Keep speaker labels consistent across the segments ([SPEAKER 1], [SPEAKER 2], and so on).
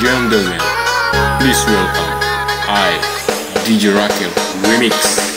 [SPEAKER 1] gentlemen, please welcome I, DJ Rakim Remix.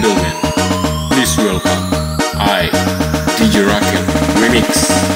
[SPEAKER 2] Dunia musik Mawasangka bersama Dajiratul Remix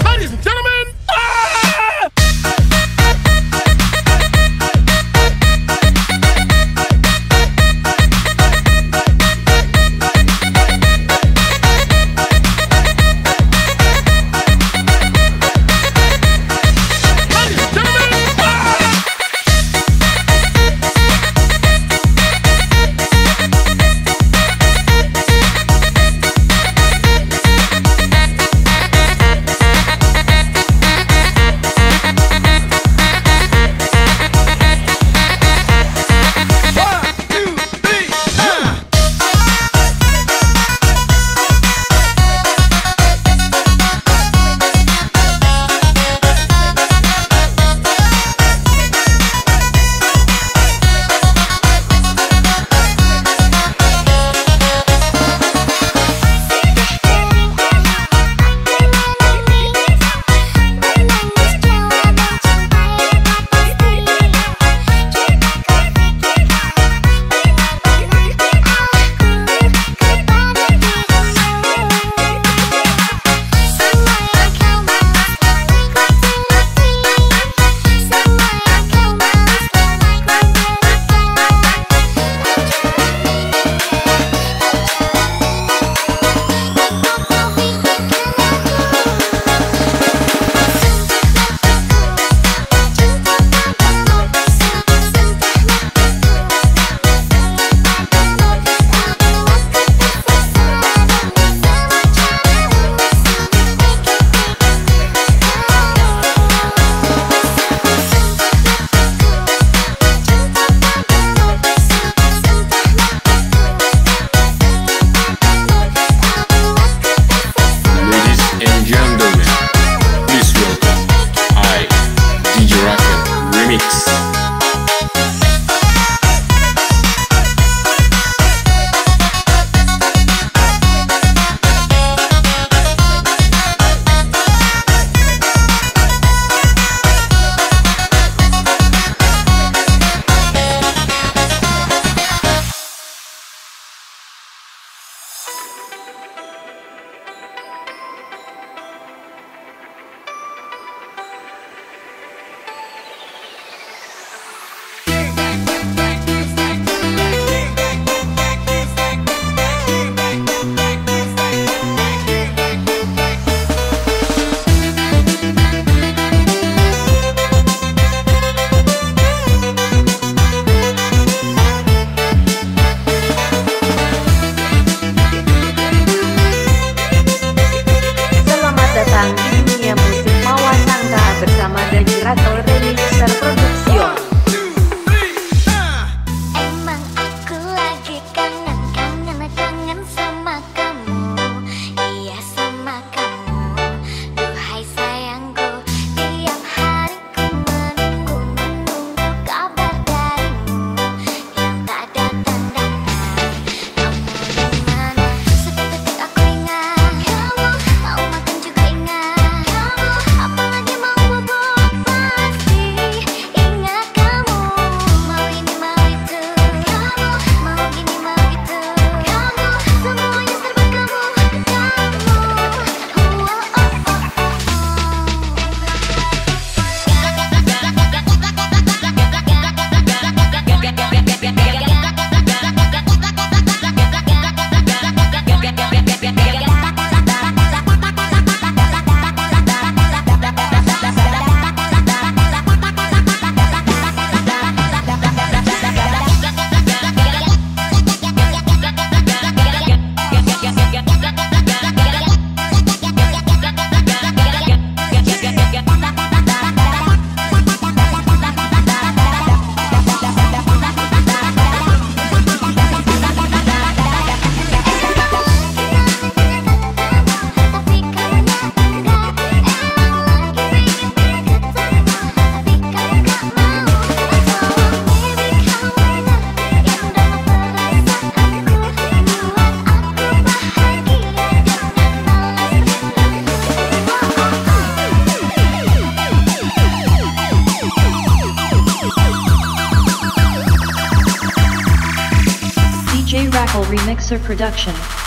[SPEAKER 1] Remixer Production.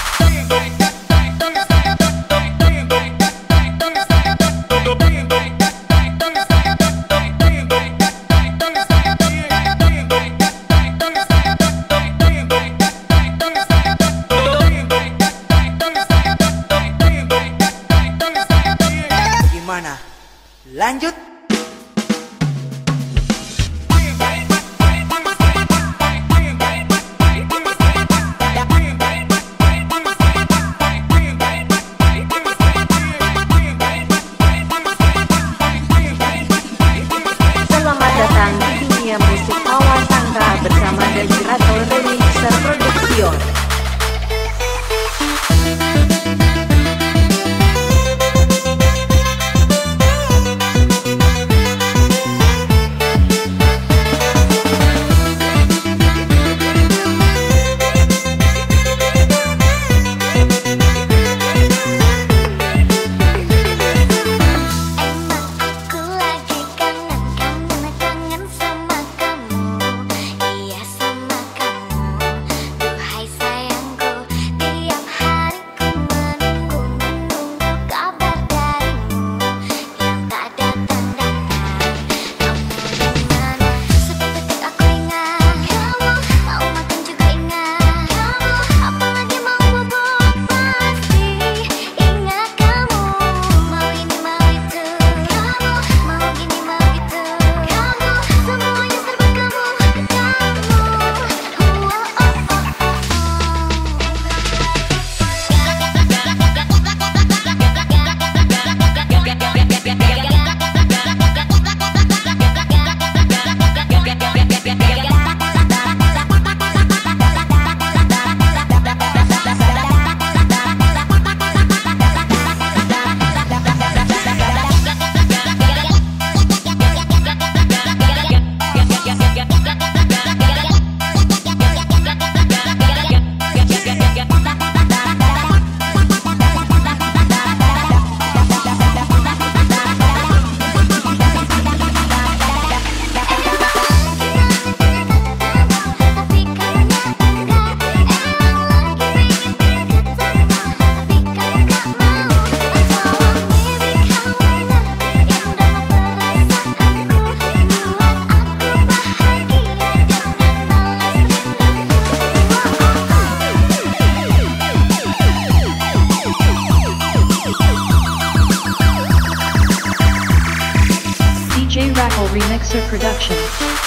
[SPEAKER 1] Production.